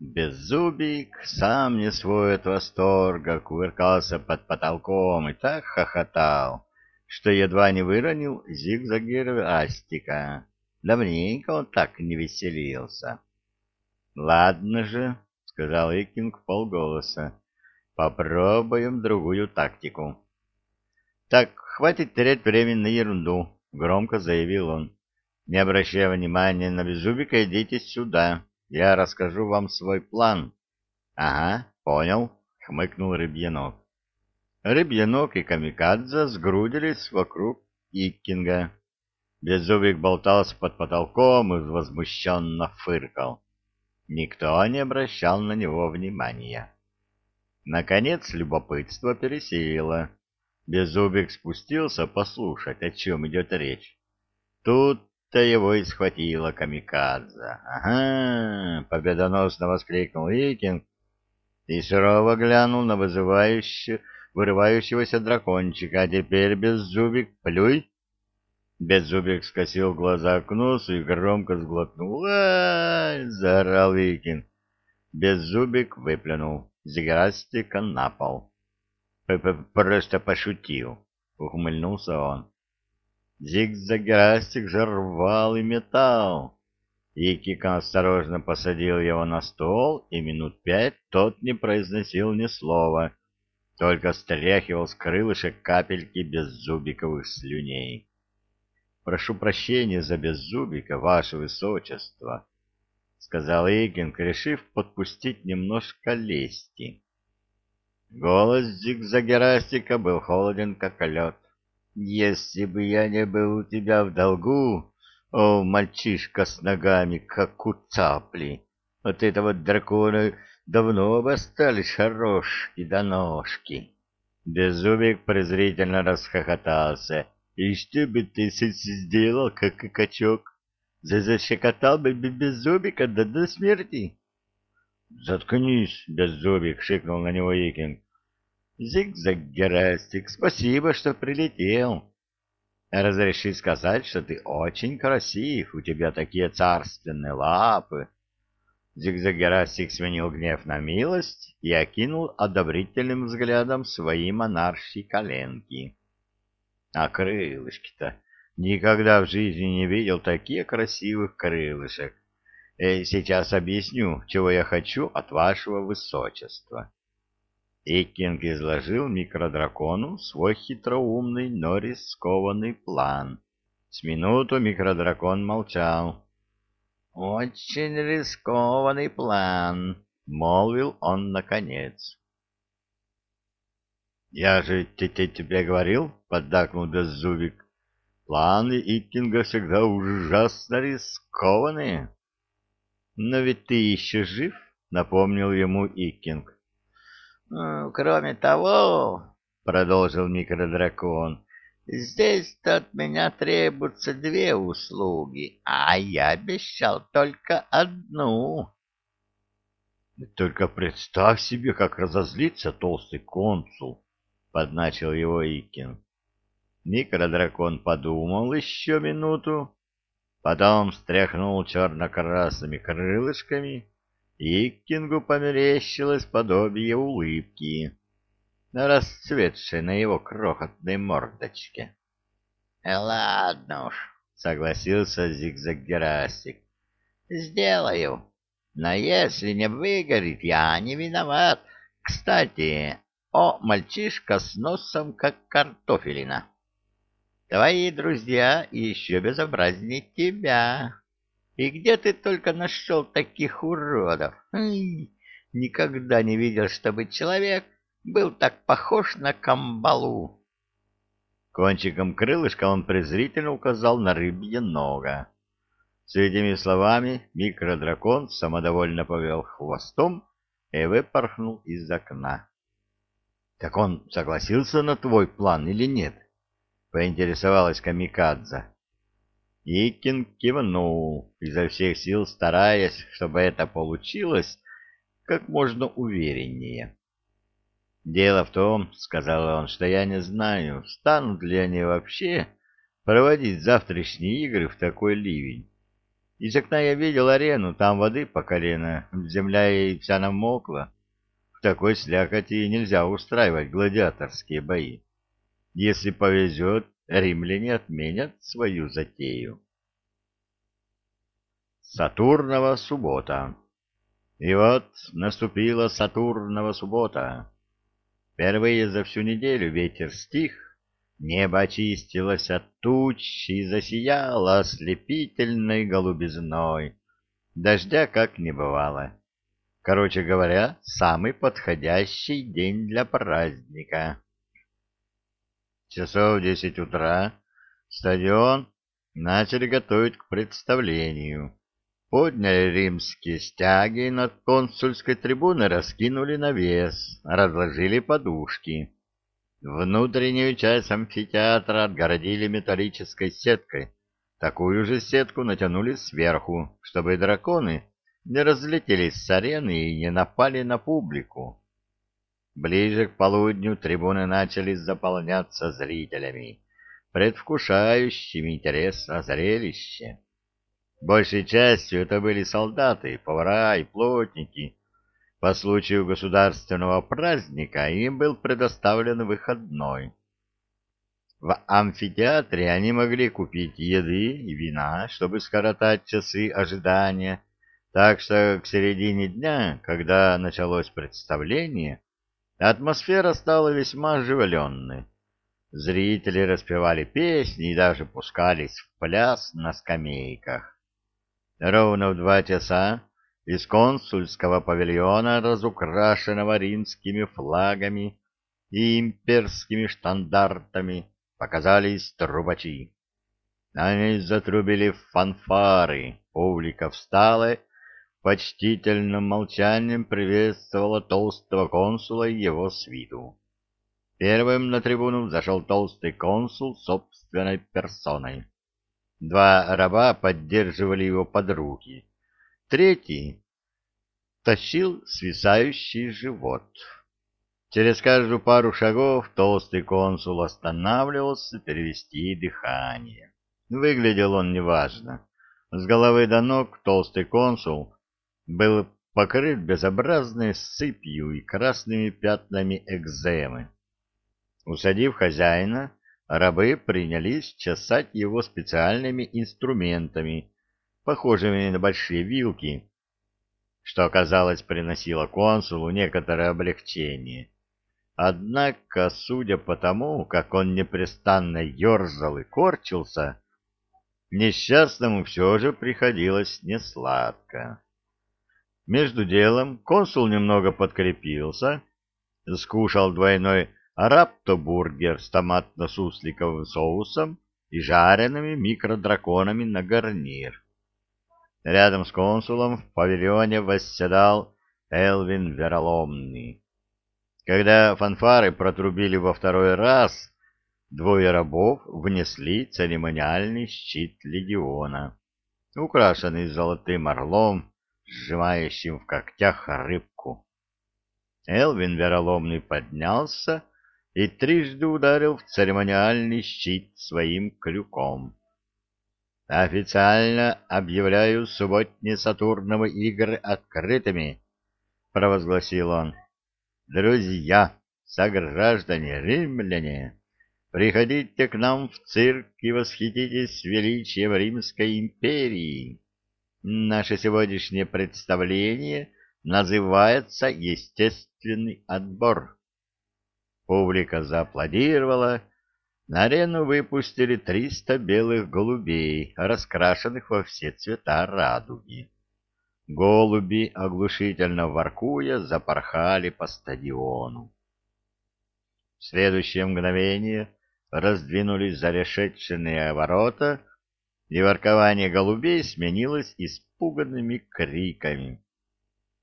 Беззубик, сам не свой от восторга, кувыркался под потолком и так хохотал, что едва не выронил зигзагир Астика. Давненько он так не веселился. — Ладно же, — сказал Икинг полголоса, — попробуем другую тактику. — Так, хватит терять время на ерунду, — громко заявил он. — Не обращая внимания на Беззубика, идите сюда. Я расскажу вам свой план. — Ага, понял, — хмыкнул Рыбьянок. Рыбьянок и Камикадзе сгрудились вокруг Иккинга. Беззубик болтался под потолком и возмущенно фыркал. Никто не обращал на него внимания. Наконец любопытство пересилило. Беззубик спустился послушать, о чем идет речь. Тут-то его и схватила камикадзе. «Ага!» — победоносно воскликнул Икинг и сурово глянул на вызывающего, вырывающегося дракончика. «А теперь, Беззубик, плюй!» Беззубик скосил глаза к носу и громко сглотнул. «Ай!» — заорал Викин. Беззубик выплюнул зиграстика на пол. П -п «Просто пошутил», — ухмыльнулся он. Зигзагерастик же рвал и метал. Икика осторожно посадил его на стол, и минут пять тот не произносил ни слова, только стряхивал с крылышек капельки беззубиковых слюней. Прошу прощения за беззубика, ваше высочество, — сказал Игинг, решив подпустить немножко лести. Голос зигзагерастика был холоден, как лед. «Если бы я не был у тебя в долгу, о, мальчишка с ногами, как у цапли, от этого дракона давно бы остались хорошки да ножки». Беззубик презрительно расхохотался — и что бы ты сделал, как качок? Защекотал бы беззубика да до смерти. Заткнись, беззубик, шикнул на него Икинг. Зигзаг Герастик, спасибо, что прилетел. Разреши сказать, что ты очень красив, у тебя такие царственные лапы. Зигзаг Герастик сменил гнев на милость и окинул одобрительным взглядом свои монарши коленки. А крылышки-то никогда в жизни не видел таких красивых крылышек. И сейчас объясню, чего я хочу от вашего высочества. И Кинг изложил микродракону свой хитроумный, но рискованный план. С минуту микродракон молчал. «Очень рискованный план», — молвил он наконец. — Я же тебе говорил, — поддакнул Беззубик, — планы Иккинга всегда ужасно рискованные. — Но ведь ты еще жив, — напомнил ему Иккинг. «Ну, — Кроме того, — продолжил микродракон, — здесь от меня требуются две услуги, а я обещал только одну. — Только представь себе, как разозлится толстый консул, — подначил его Икин. Микродракон подумал еще минуту, потом встряхнул черно-красными крылышками, Иккингу померещилось подобие улыбки, расцветшей на его крохотной мордочке. — Ладно уж, — согласился Зигзаг-Герасик, — сделаю. Но если не выгорит, я не виноват. Кстати, о, мальчишка с носом, как картофелина. Твои друзья еще безобразнее тебя. И где ты только нашел таких уродов? Ай, никогда не видел, чтобы человек был так похож на камбалу. Кончиком крылышка он презрительно указал на рыбье нога. С этими словами микродракон самодовольно повел хвостом и выпорхнул из окна. — Так он согласился на твой план или нет? — поинтересовалась Камикадзе. Икин кивнул, изо всех сил стараясь, чтобы это получилось как можно увереннее. «Дело в том, — сказал он, — что я не знаю, станут ли они вообще проводить завтрашние игры в такой ливень. Из окна я видел арену, там воды по колено, земля и вся намокла. В такой слякоти нельзя устраивать гладиаторские бои. Если повезет, римляне отменят свою затею. Сатурнова суббота И вот наступила Сатурнова суббота. Впервые за всю неделю ветер стих, небо очистилось от туч и засияло ослепительной голубизной. Дождя как не бывало. Короче говоря, самый подходящий день для праздника. Часов десять утра стадион начали готовить к представлению. Подняли римские стяги над консульской трибуны, раскинули навес, разложили подушки. Внутреннюю часть амфитеатра отгородили металлической сеткой. Такую же сетку натянули сверху, чтобы драконы не разлетелись с арены и не напали на публику. Ближе к полудню трибуны начали заполняться зрителями, предвкушающими интерес о зрелище. Большей частью это были солдаты, повара и плотники. По случаю государственного праздника им был предоставлен выходной. В амфитеатре они могли купить еды и вина, чтобы скоротать часы ожидания, так что к середине дня, когда началось представление, атмосфера стала весьма оживленной. Зрители распевали песни и даже пускались в пляс на скамейках. Ровно в два часа из консульского павильона, разукрашенного римскими флагами и имперскими штандартами, показались трубачи. Они затрубили фанфары, публика встала, почтительным молчанием приветствовала толстого консула и его свиту. Первым на трибуну зашел толстый консул собственной персоной. Два раба поддерживали его под руки. Третий тащил свисающий живот. Через каждую пару шагов толстый консул останавливался перевести дыхание. Выглядел он неважно. С головы до ног толстый консул был покрыт безобразной сыпью и красными пятнами экземы. Усадив хозяина, рабы принялись чесать его специальными инструментами, похожими на большие вилки, что, казалось, приносило консулу некоторое облегчение. Однако, судя по тому, как он непрестанно ерзал и корчился, несчастному все же приходилось несладко. Между делом консул немного подкрепился, скушал двойной раптобургер с томатно-сусликовым соусом и жареными микродраконами на гарнир. Рядом с консулом в павильоне восседал Элвин Вероломный. Когда фанфары протрубили во второй раз, двое рабов внесли церемониальный щит легиона, украшенный золотым орлом, сжимающим в когтях рыбку. Элвин Вероломный поднялся и трижды ударил в церемониальный щит своим крюком. «Официально объявляю субботние Сатурновы игры открытыми», — провозгласил он. «Друзья, сограждане, римляне, приходите к нам в цирк и восхититесь величием Римской империи. Наше сегодняшнее представление называется «Естественный отбор». Публика зааплодировала. На арену выпустили триста белых голубей, раскрашенных во все цвета радуги. Голуби, оглушительно воркуя, запорхали по стадиону. В следующее мгновение раздвинулись зарешеченные ворота, и воркование голубей сменилось испуганными криками.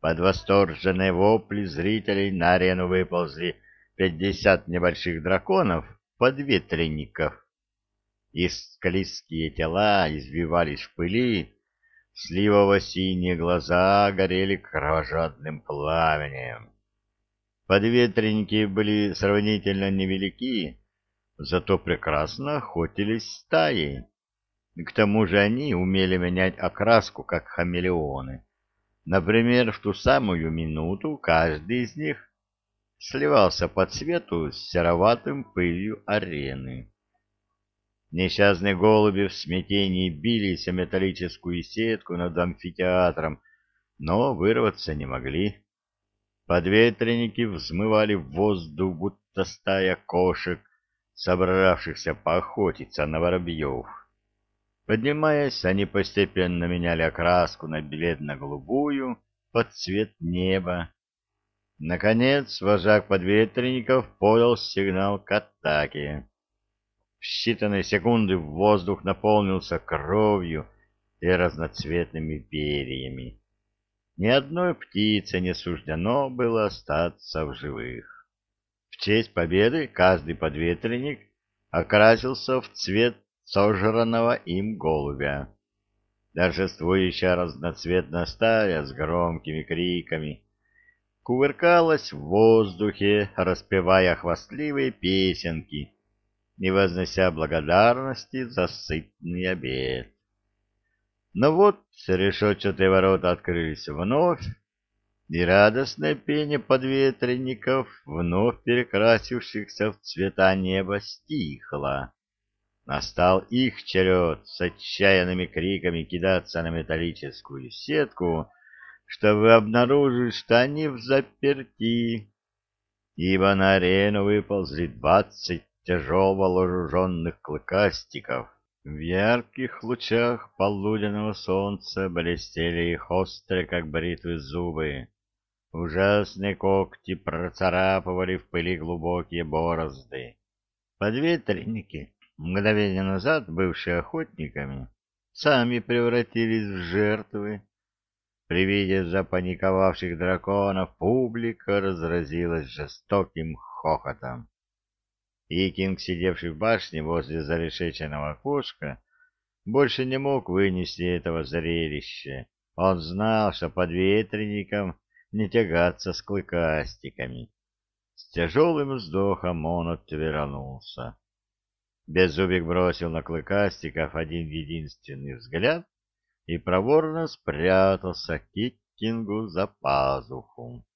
Под восторженные вопли зрителей на арену выползли пятьдесят небольших драконов, подветренников. Их склизкие тела извивались в пыли, сливово-синие глаза горели кровожадным пламенем. Подветренники были сравнительно невелики, зато прекрасно охотились стаей. К тому же они умели менять окраску, как хамелеоны. Например, в ту самую минуту каждый из них сливался по цвету с сероватым пылью арены. Несчастные голуби в смятении бились о металлическую сетку над амфитеатром, но вырваться не могли. Подветренники взмывали в воздух, будто стая кошек, собравшихся поохотиться на воробьев. Поднимаясь, они постепенно меняли окраску на бледно-голубую под цвет неба. Наконец, вожак подветренников подал сигнал к атаке. В считанные секунды воздух наполнился кровью и разноцветными перьями. Ни одной птице не суждено было остаться в живых. В честь победы каждый подветренник окрасился в цвет сожранного им голубя. Торжествующая разноцветная стая с громкими криками кувыркалась в воздухе, распевая хвастливые песенки и вознося благодарности за сытный обед. Но вот решетчатые ворота открылись вновь, и радостное пение подветренников, вновь перекрасившихся в цвета неба, стихло. Настал их черед с отчаянными криками кидаться на металлическую сетку, чтобы обнаружить, что они в заперти, ибо на арену выползли двадцать тяжело вооруженных клыкастиков. В ярких лучах полуденного солнца блестели их острые, как бритвы, зубы. Ужасные когти процарапывали в пыли глубокие борозды. Подветренники, мгновение назад бывшие охотниками, сами превратились в жертвы. При виде запаниковавших драконов публика разразилась жестоким хохотом. Икинг, сидевший в башне возле зарешеченного окошка, больше не мог вынести этого зрелища. Он знал, что под ветреником не тягаться с клыкастиками. С тяжелым вздохом он отвернулся. Беззубик бросил на клыкастиков один единственный взгляд и проворно спрятался Кикингу за пазуху.